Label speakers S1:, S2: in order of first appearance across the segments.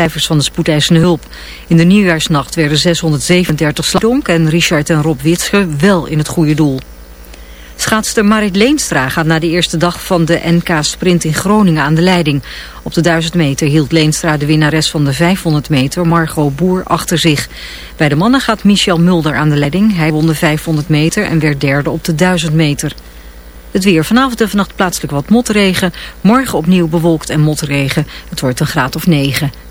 S1: cijfers van de spoedeisende hulp. In de nieuwjaarsnacht werden 637 slagdonk en Richard en Rob Witsche wel in het goede doel. Schaatster Marit Leenstra gaat na de eerste dag van de NK Sprint in Groningen aan de leiding. Op de 1000 meter hield Leenstra de winnares van de 500 meter, Margot Boer, achter zich. Bij de mannen gaat Michel Mulder aan de leiding. Hij won de 500 meter en werd derde op de 1000 meter. Het weer vanavond en vannacht plaatselijk wat motregen. Morgen opnieuw bewolkt en motregen. Het wordt een graad of 9.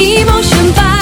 S2: Emotion by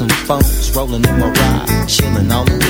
S3: Some phones rolling in my ride, chilling all alone.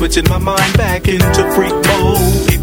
S4: Switching my mind back into freak mode.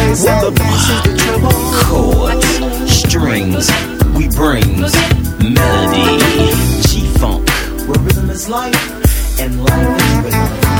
S3: The bass the treble. Chords, strings, we brings melody. G-funk, where rhythm is life and life is rhythm.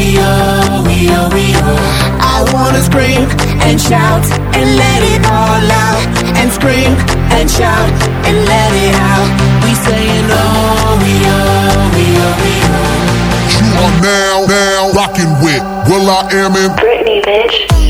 S5: we oh, we oh, we oh. I wanna scream and shout and let it all out. And scream and shout and let it out. We saying oh, we oh, we oh, we oh.
S6: You are now, now rocking with will.i.am in
S7: Britney, bitch.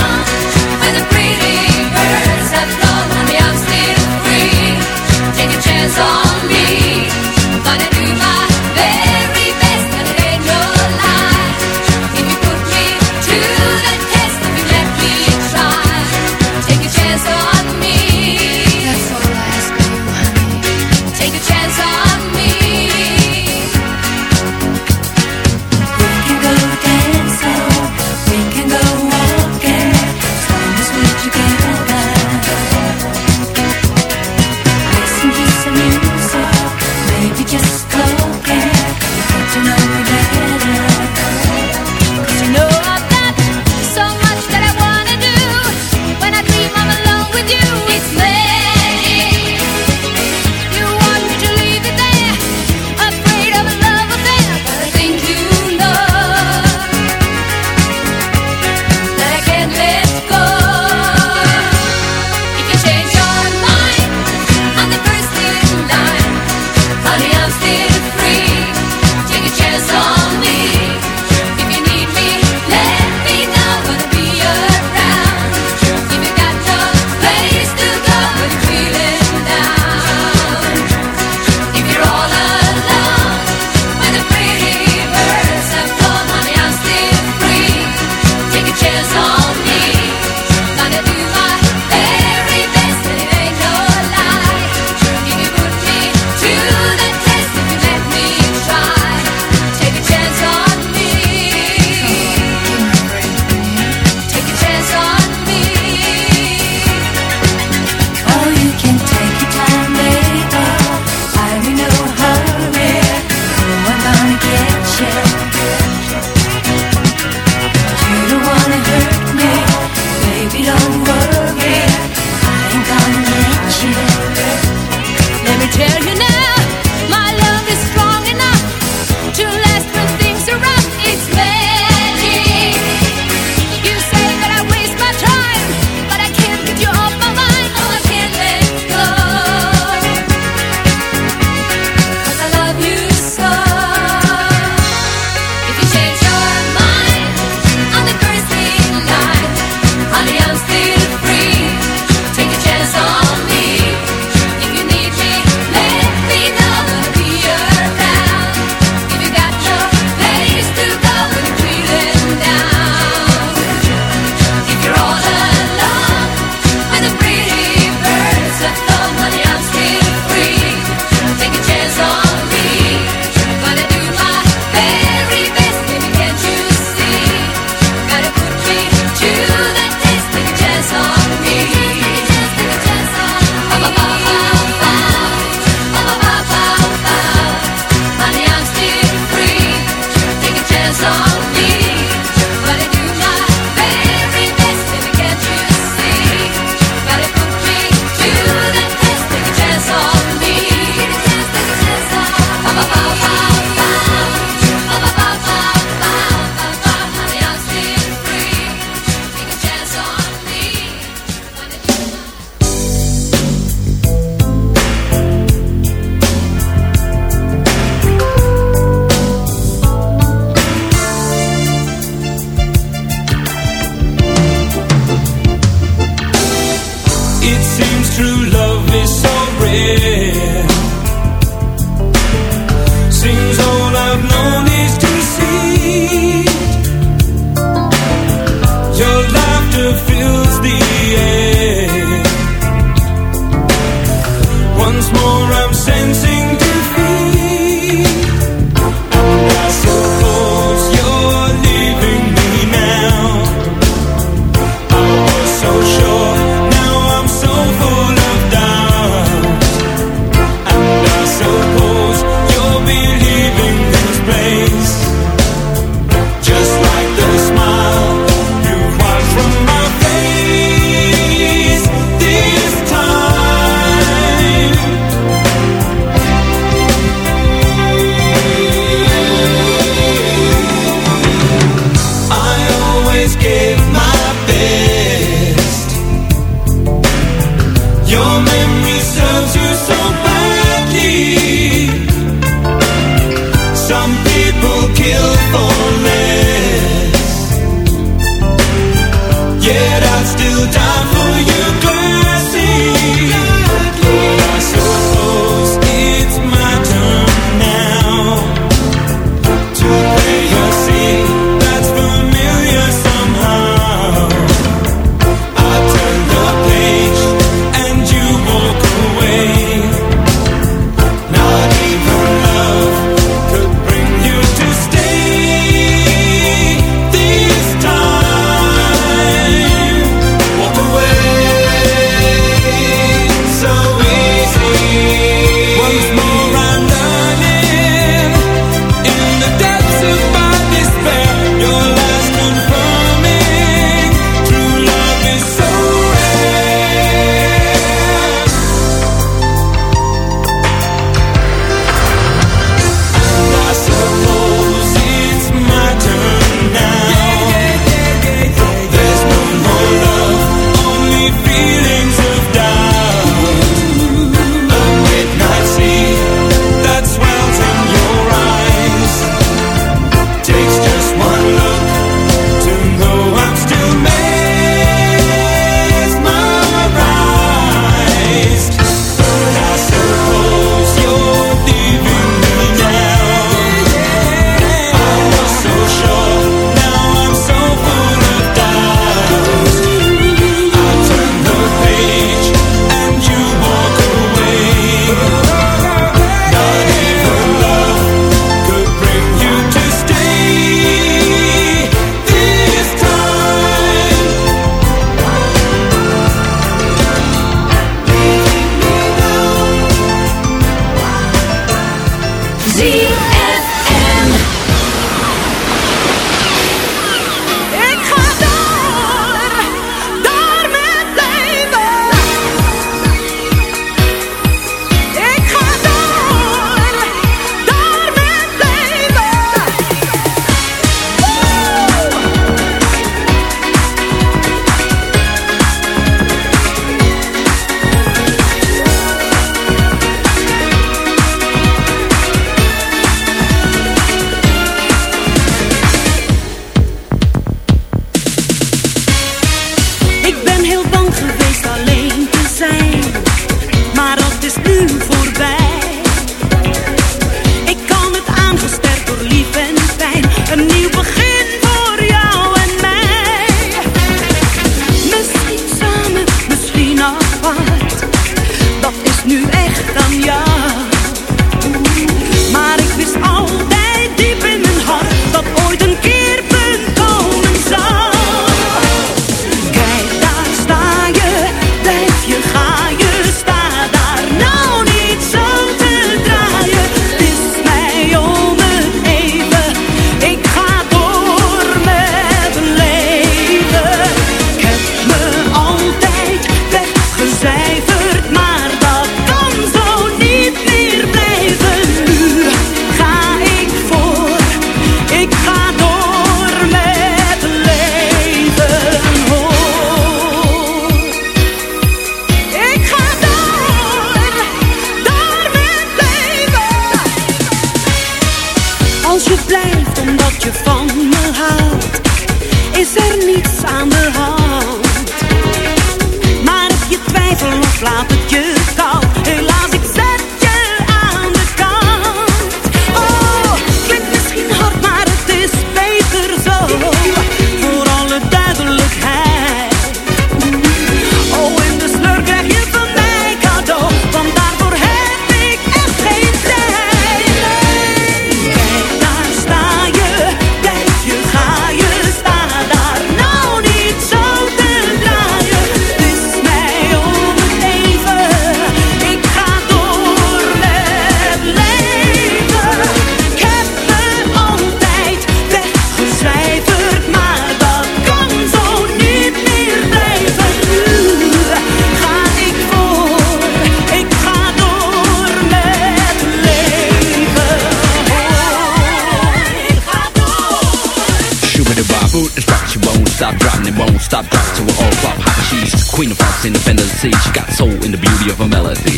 S3: stop dropping, it won't stop drop to an all flop. Hot cheese, queen of hearts, independent sea. She got soul in the beauty of her melody.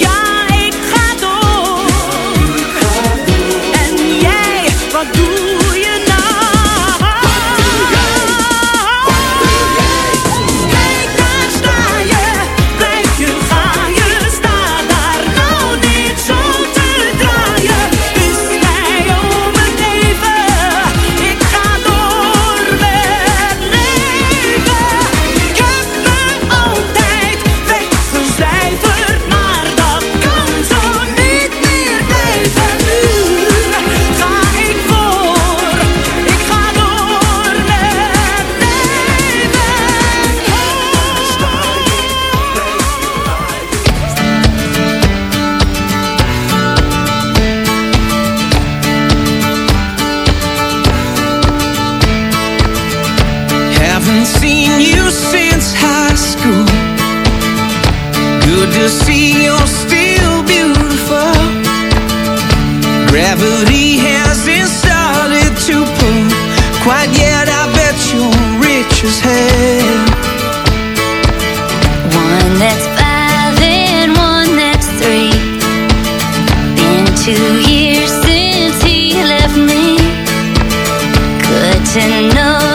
S8: Yeah.
S9: that you're rich as hell.
S10: One that's five and one that's three. Been two years since he left
S9: me. Good to know.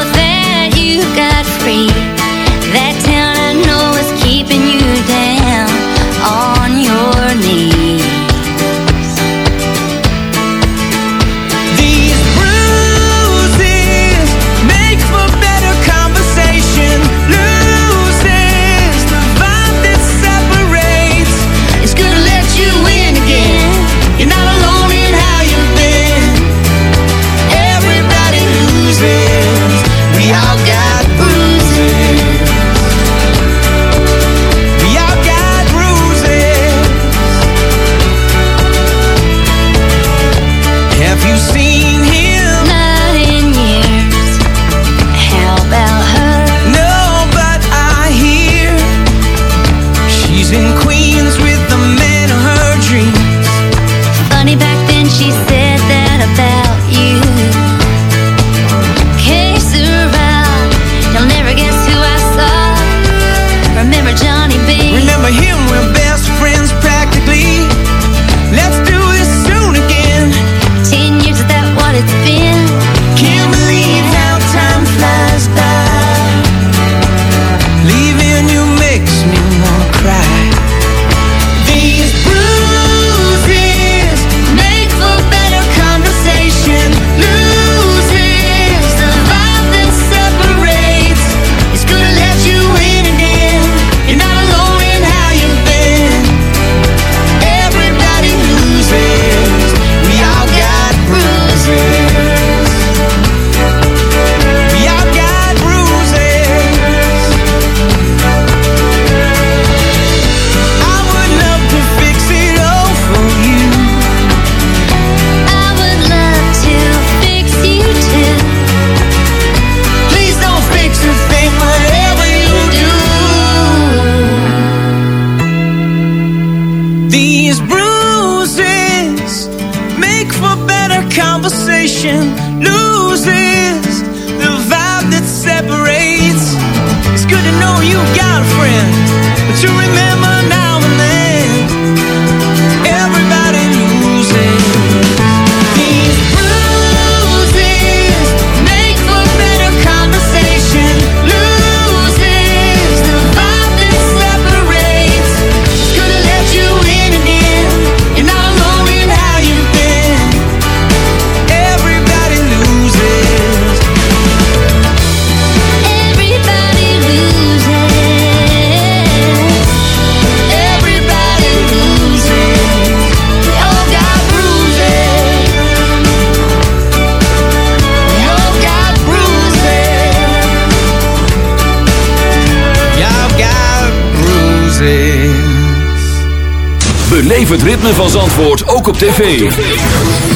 S11: Beleef het ritme van Zandvoort ook op tv.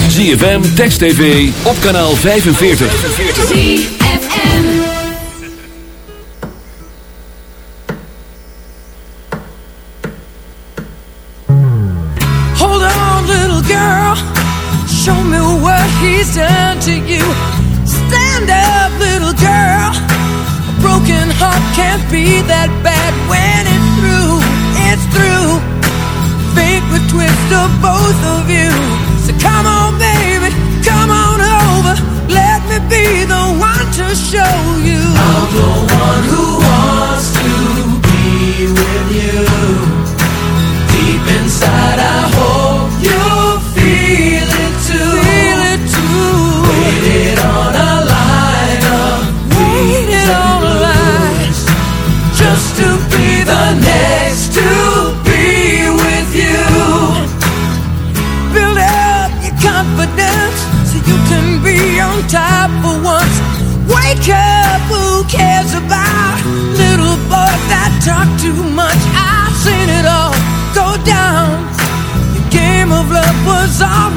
S11: ZFM, Text TV, op kanaal 45.
S12: Hold on, little girl. Show me what he's done to you. Stand up, little girl. A broken heart can't be that bad when it's through. It's through. the of both of you. So come on, baby, come on over. Let me be the one to show you. I'm the one who wants to be with you. Deep inside, I hope. cup who cares about. Little boy that talk too much. I've seen it all go down. The game of love was all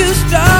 S12: you start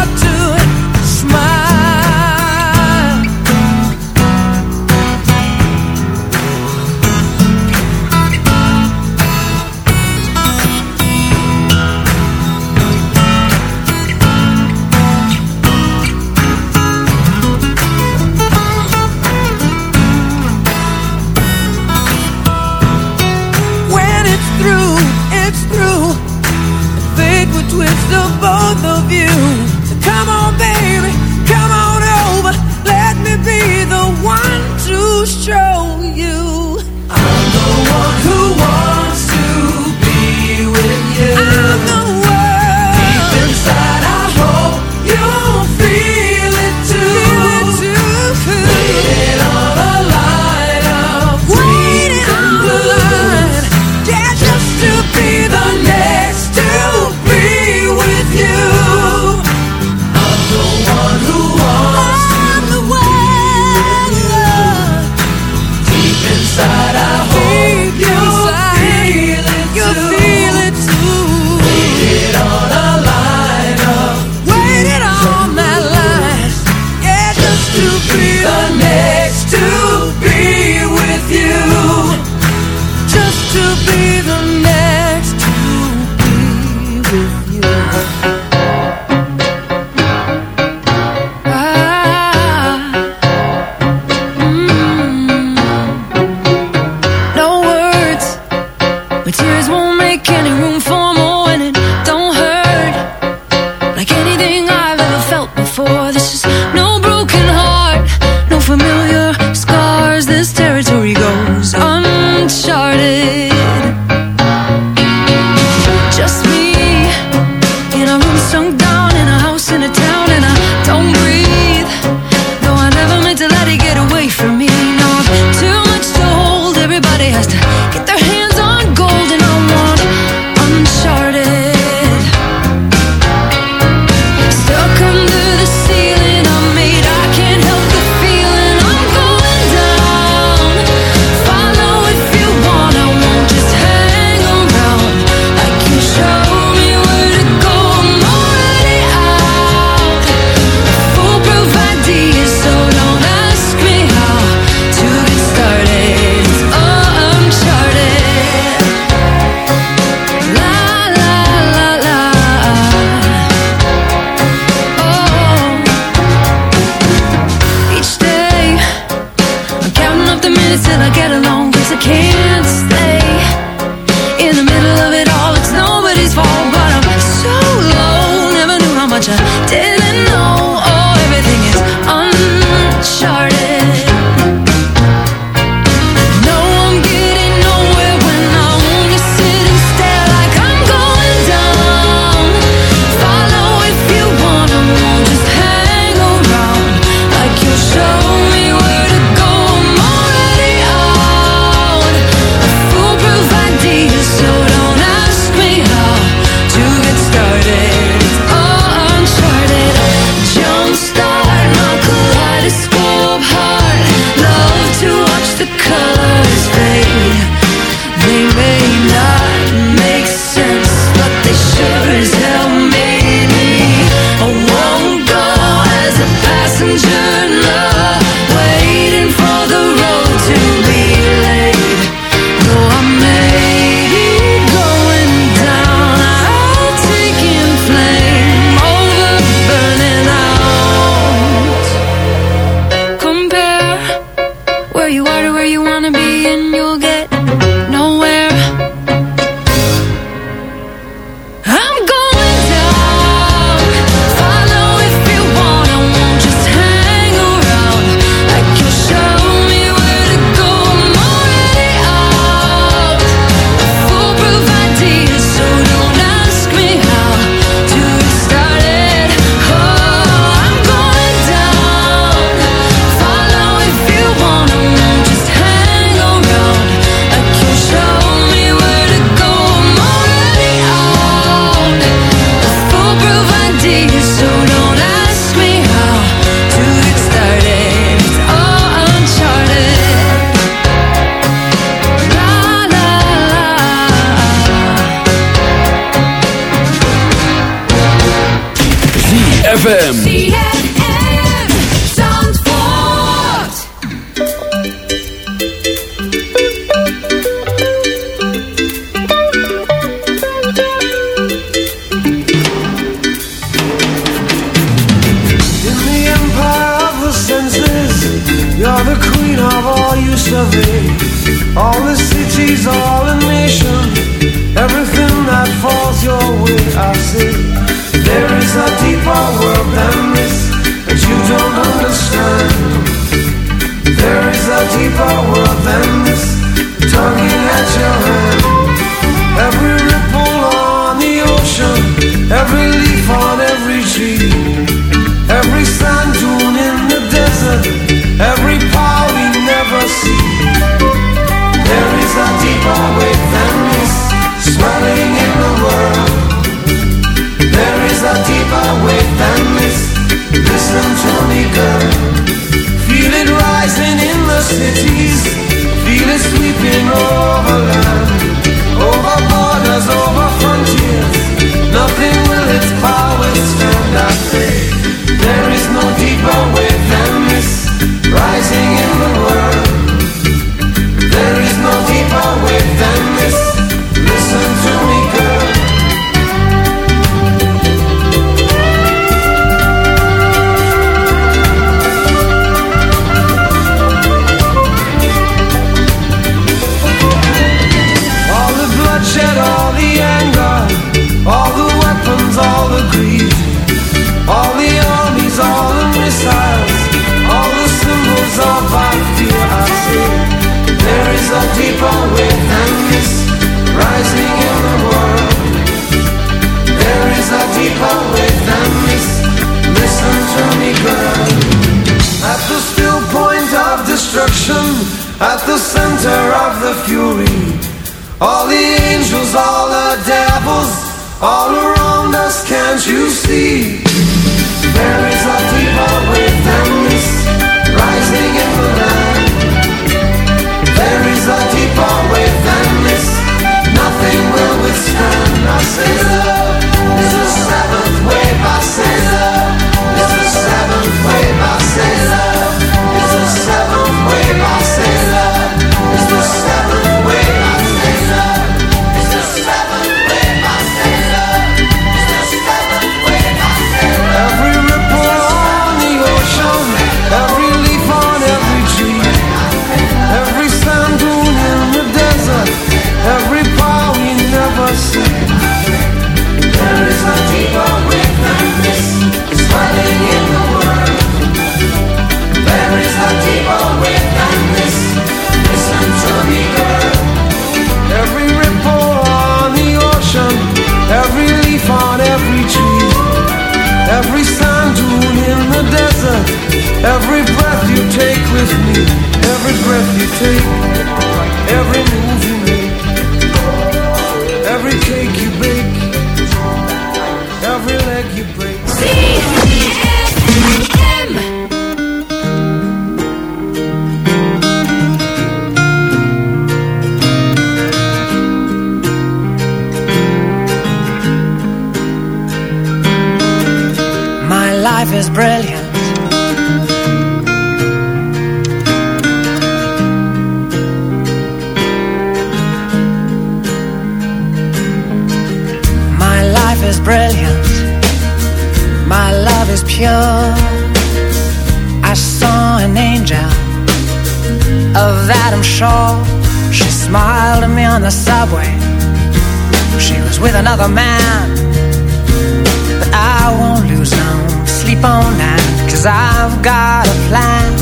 S9: Cause I've got a plan.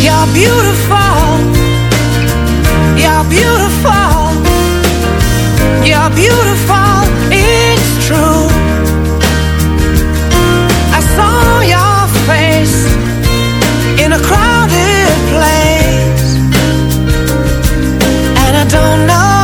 S9: You're beautiful. You're beautiful. You're beautiful. It's true. I saw your face In a crowded place. And I don't know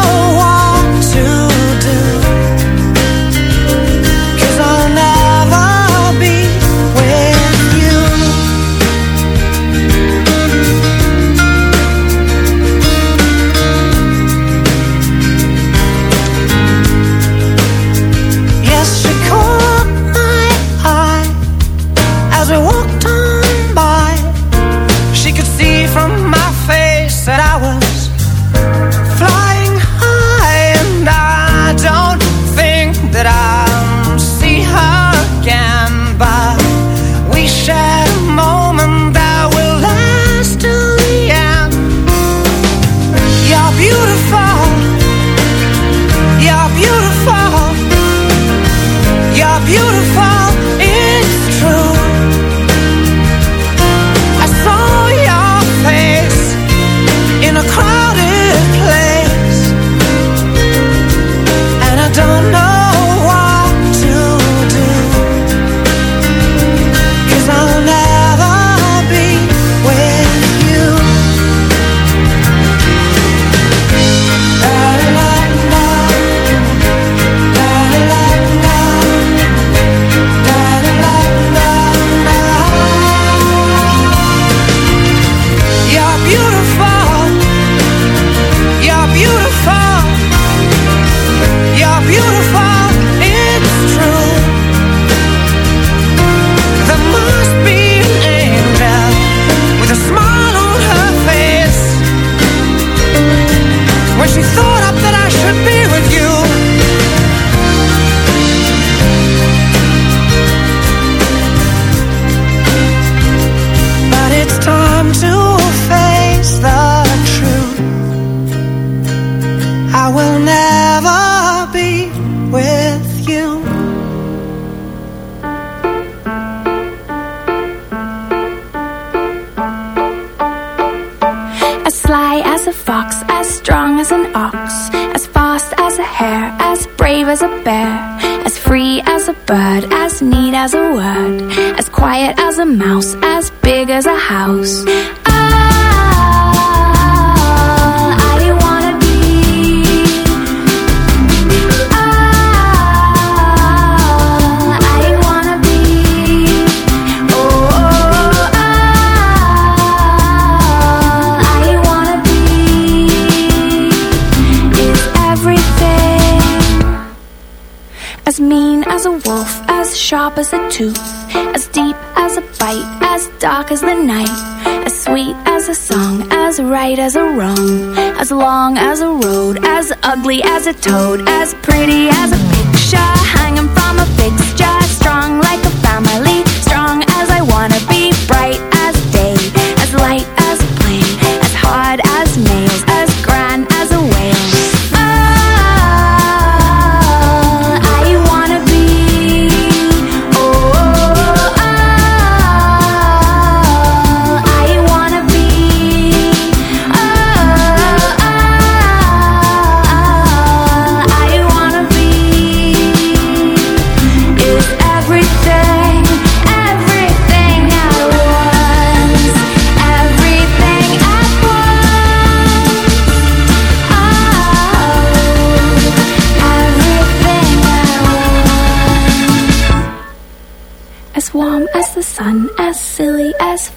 S13: toad.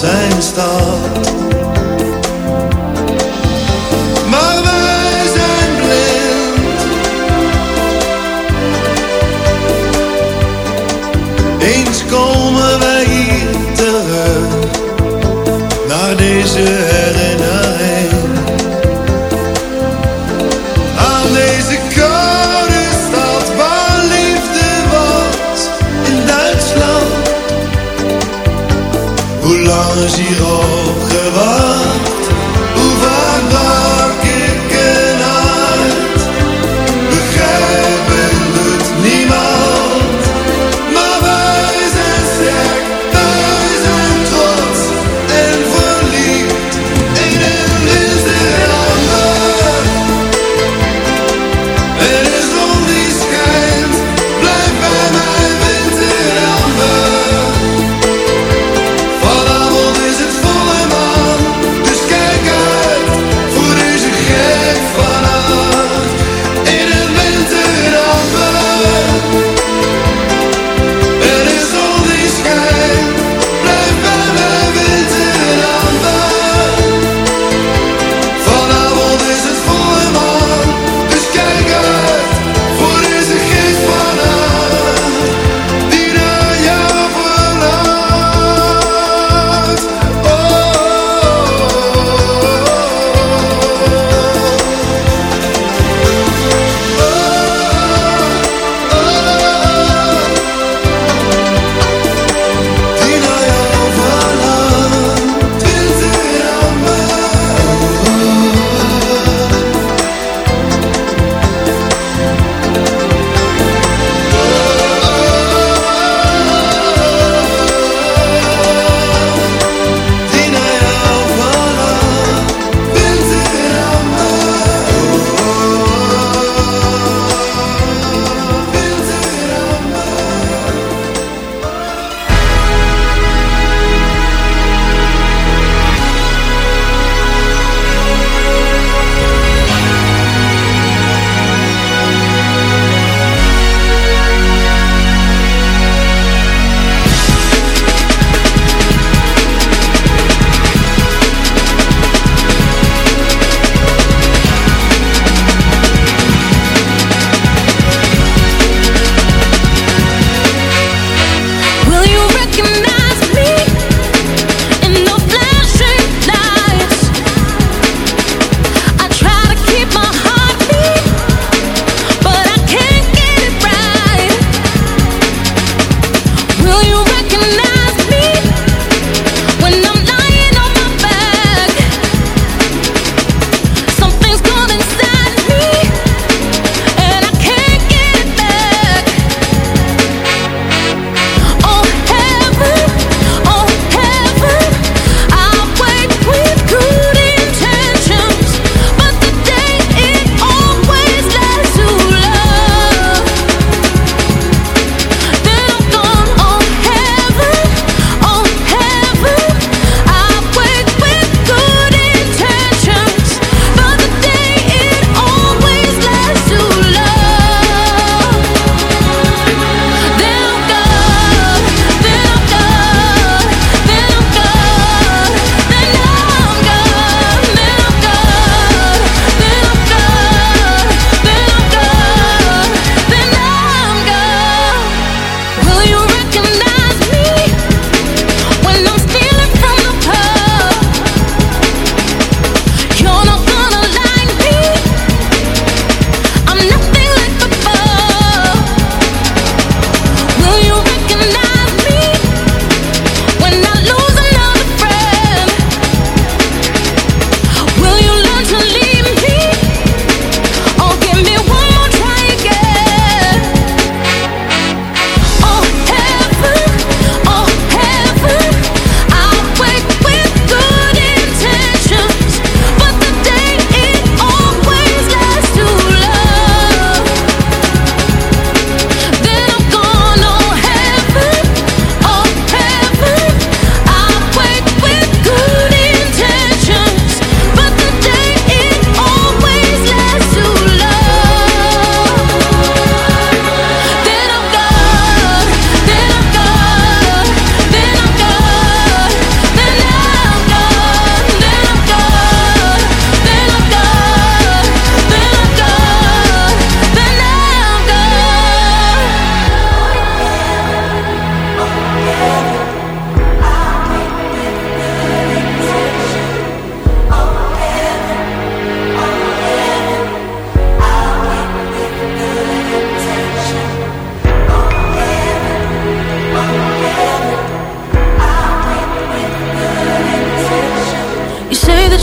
S14: zijn stad.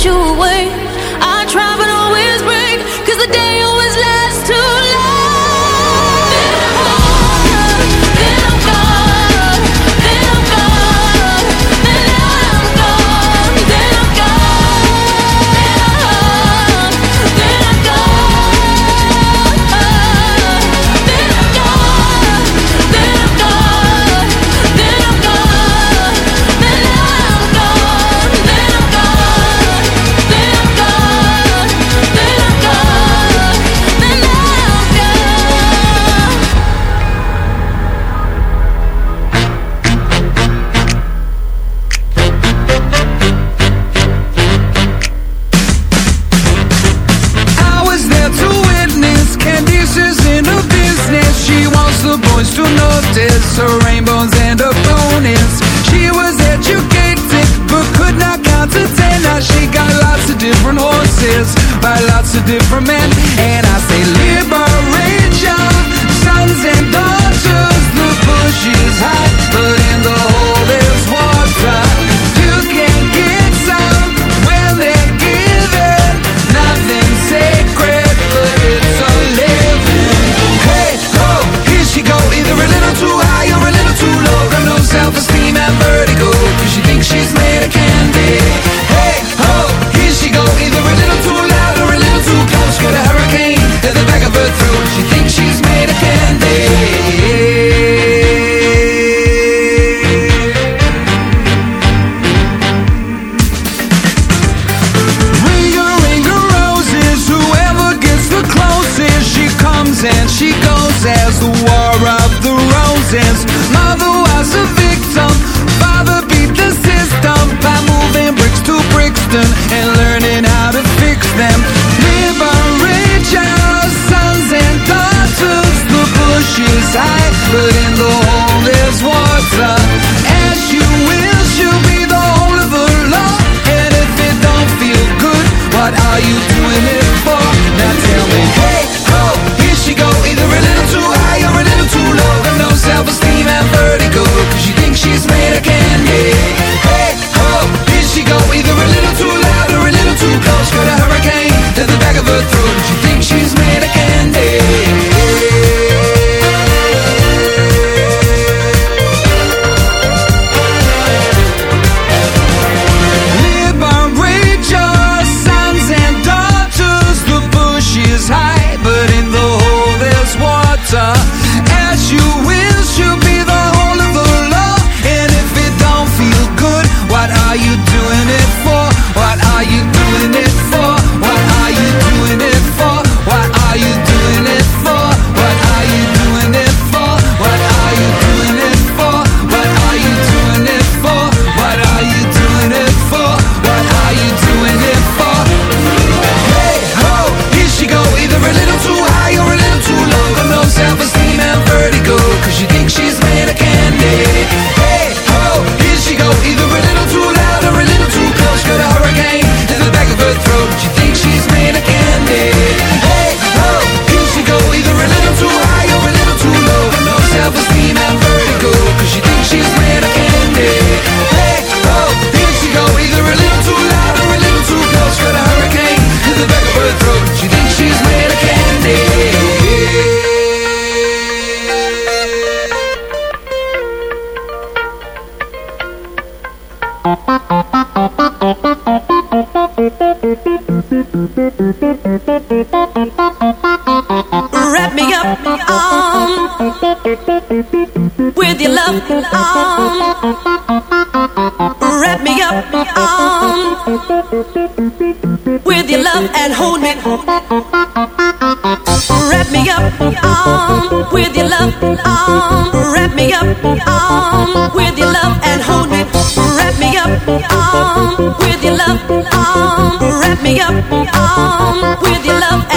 S2: you were. the
S14: War of the Roses. gente.
S12: wrap me up, with your love and hold me. Wrap me up, with your love, um, wrap me up, with your love.